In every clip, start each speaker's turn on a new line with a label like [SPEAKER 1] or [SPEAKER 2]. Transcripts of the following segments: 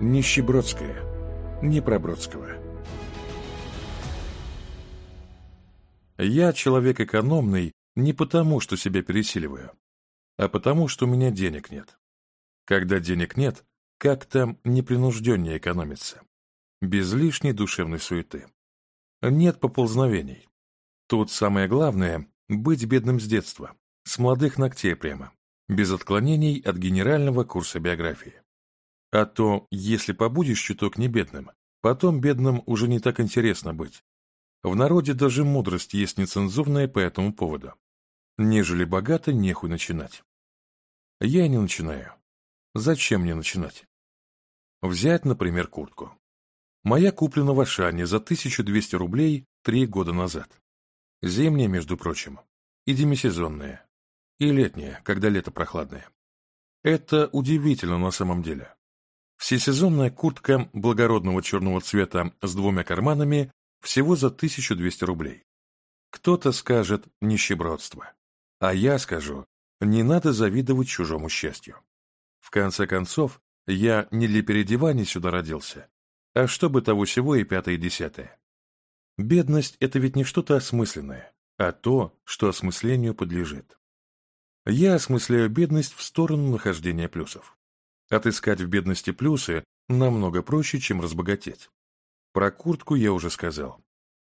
[SPEAKER 1] Нищебродская. Не про Бродского. Я человек экономный не потому, что себя пересиливаю, а потому, что у меня денег нет. Когда денег нет, как там непринужденнее экономиться, Без лишней душевной суеты. Нет поползновений. Тут самое главное – быть бедным с детства, с молодых ногтей прямо, без отклонений от генерального курса биографии. А то, если побудешь чуток небедным, потом бедным уже не так интересно быть. В народе даже мудрость есть нецензурная по этому поводу. Нежели богато, нехуй начинать. Я не начинаю. Зачем мне начинать? Взять, например, куртку. Моя куплена в Ашане за 1200 рублей три года назад. Зимняя, между прочим, и демисезонная, и летняя, когда лето прохладное. Это удивительно на самом деле. Всесезонная куртка благородного черного цвета с двумя карманами всего за 1200 рублей. Кто-то скажет «нищебродство», а я скажу «не надо завидовать чужому счастью». В конце концов, я не для переодевания сюда родился, а чтобы того всего и пятое и десятое. Бедность – это ведь не что-то осмысленное, а то, что осмыслению подлежит. Я осмысляю бедность в сторону нахождения плюсов. Отыскать в бедности плюсы намного проще, чем разбогатеть. Про куртку я уже сказал.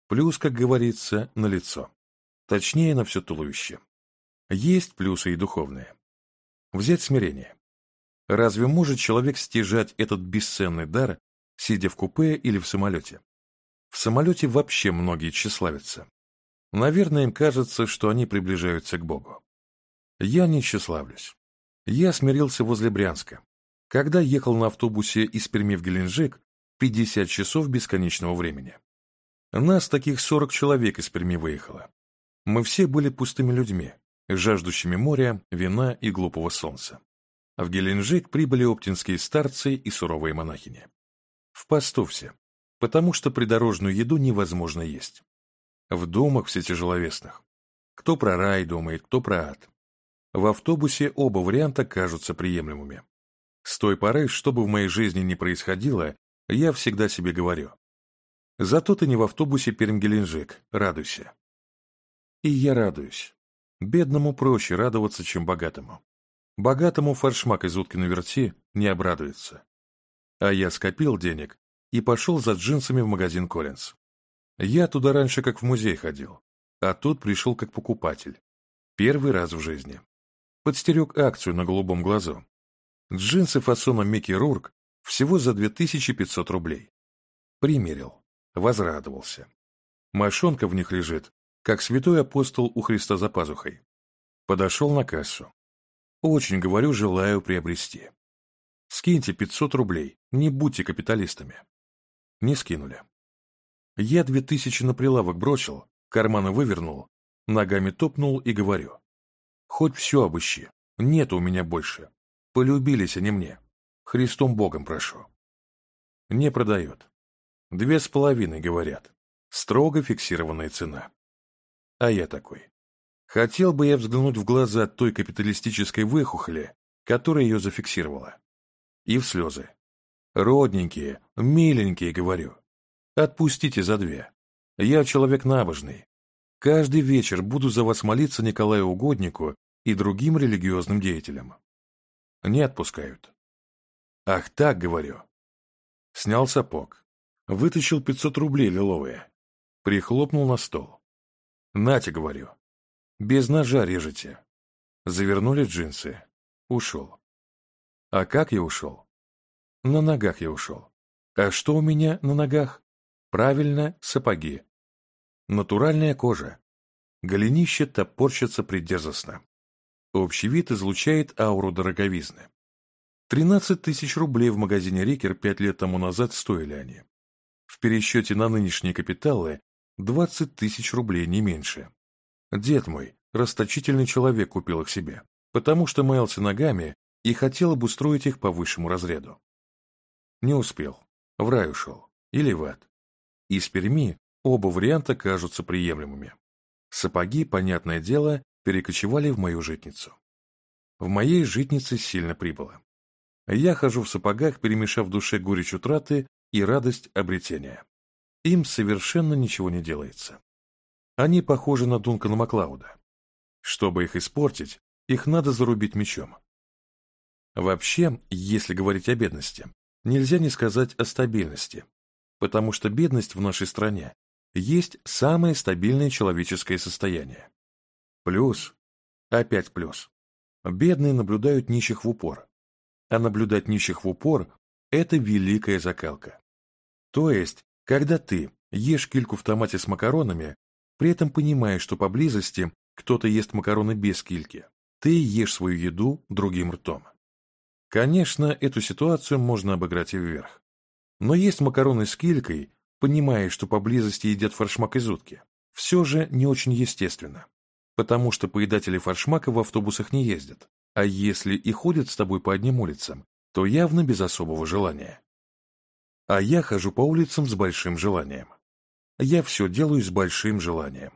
[SPEAKER 1] Плюс, как говорится, на лицо. Точнее, на все туловище. Есть плюсы и духовные. Взять смирение. Разве может человек стяжать этот бесценный дар, сидя в купе или в самолете? В самолете вообще многие тщеславятся. Наверное, им кажется, что они приближаются к Богу. Я не тщеславлюсь. Я смирился возле Брянска, когда ехал на автобусе из Перми в Геленджик 50 часов бесконечного времени. Нас таких 40 человек из Перми выехало. Мы все были пустыми людьми, жаждущими моря, вина и глупого солнца. А в Геленджик прибыли оптинские старцы и суровые монахини. В посту все, потому что придорожную еду невозможно есть. В домах все тяжеловесных. Кто про рай думает, кто про ад. В автобусе оба варианта кажутся приемлемыми. С той поры, что бы в моей жизни ни происходило, я всегда себе говорю. Зато ты не в автобусе Пермь-Геленджик, радуйся. И я радуюсь. Бедному проще радоваться, чем богатому. Богатому фаршмак из уткиной верти не обрадуется. А я скопил денег и пошел за джинсами в магазин Коллинз. Я туда раньше как в музей ходил, а тут пришел как покупатель. Первый раз в жизни. Подстерег акцию на голубом глазу. Джинсы фасона Микки Рурк всего за 2500 рублей. Примерил, возрадовался. Мошонка в них лежит, как святой апостол у Христа за пазухой. Подошел на кассу. Очень, говорю, желаю приобрести. Скиньте 500 рублей, не будьте капиталистами. Не скинули. Я 2000 на прилавок бросил, карманы вывернул, ногами топнул и говорю. Хоть все обыщи, нет у меня больше. Полюбились они мне. Христом Богом прошу. Не продает. Две с половиной, говорят. Строго фиксированная цена. А я такой. Хотел бы я взглянуть в глаза той капиталистической выхухоли, которая ее зафиксировала. И в слезы. Родненькие, миленькие, говорю. Отпустите за две. Я человек набожный. Каждый вечер буду за вас молиться Николаю Угоднику и другим религиозным деятелям. Не отпускают. Ах так, говорю. Снял сапог. Вытащил 500 рублей лиловые. Прихлопнул на стол. Натя говорю. Без ножа режете. Завернули джинсы. Ушел. А как я ушел? На ногах я ушел. А что у меня на ногах? Правильно, сапоги. Натуральная кожа. Голенище топорщится придерзостно. Общий вид излучает ауру дороговизны. 13 тысяч рублей в магазине «Рикер» пять лет тому назад стоили они. В пересчете на нынешние капиталы 20 тысяч рублей не меньше. Дед мой, расточительный человек, купил их себе, потому что маялся ногами и хотел обустроить их по высшему разряду. Не успел. В рай ушел. Или в ад. Из Перми оба варианта кажутся приемлемыми. Сапоги, понятное дело, перекочевали в мою житницу. В моей житнице сильно прибыло. Я хожу в сапогах, перемешав в душе горечь утраты и радость обретения. Им совершенно ничего не делается. Они похожи на Дункана Маклауда. Чтобы их испортить, их надо зарубить мечом. Вообще, если говорить о бедности, нельзя не сказать о стабильности, потому что бедность в нашей стране есть самое стабильное человеческое состояние. Плюс. Опять плюс. Бедные наблюдают нищих в упор. А наблюдать нищих в упор – это великая закалка. То есть, когда ты ешь кильку в томате с макаронами, при этом понимаешь, что поблизости кто-то ест макароны без кильки, ты ешь свою еду другим ртом. Конечно, эту ситуацию можно обыграть и вверх. Но есть макароны с килькой, понимая, что поблизости едят форшмак из утки, все же не очень естественно потому что поедатели форшмака в автобусах не ездят, а если и ходят с тобой по одним улицам, то явно без особого желания. А я хожу по улицам с большим желанием. Я все делаю с большим желанием.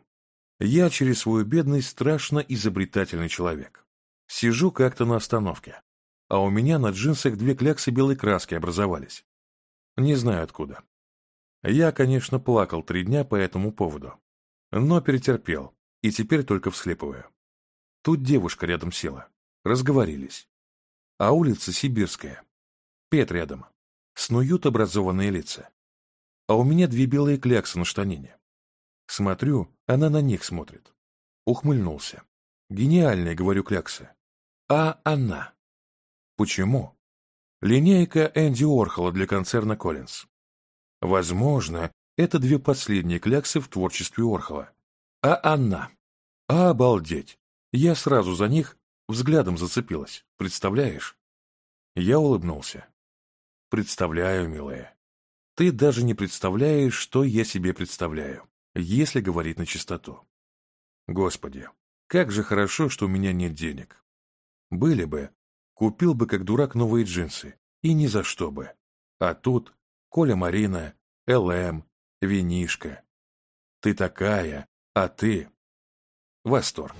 [SPEAKER 1] Я через свою бедность страшно изобретательный человек. Сижу как-то на остановке, а у меня на джинсах две кляксы белой краски образовались. Не знаю откуда. Я, конечно, плакал три дня по этому поводу, но перетерпел, и теперь только всхлипывая. Тут девушка рядом села. Разговорились. А улица Сибирская. Пет рядом. Снуют образованные лица. А у меня две белые кляксы на штанине. Смотрю, она на них смотрит. Ухмыльнулся. Гениальные, говорю, кляксы. А она. Почему? Линейка Энди Орхола для концерна Коллинз. Возможно, это две последние кляксы в творчестве Орхола. А она. «Обалдеть! Я сразу за них взглядом зацепилась, представляешь?» Я улыбнулся. «Представляю, милая. Ты даже не представляешь, что я себе представляю, если говорить на чистоту. Господи, как же хорошо, что у меня нет денег. Были бы, купил бы как дурак новые джинсы, и ни за что бы. А тут Коля Марина, ЛМ, винишка. Ты такая, а ты Восторг.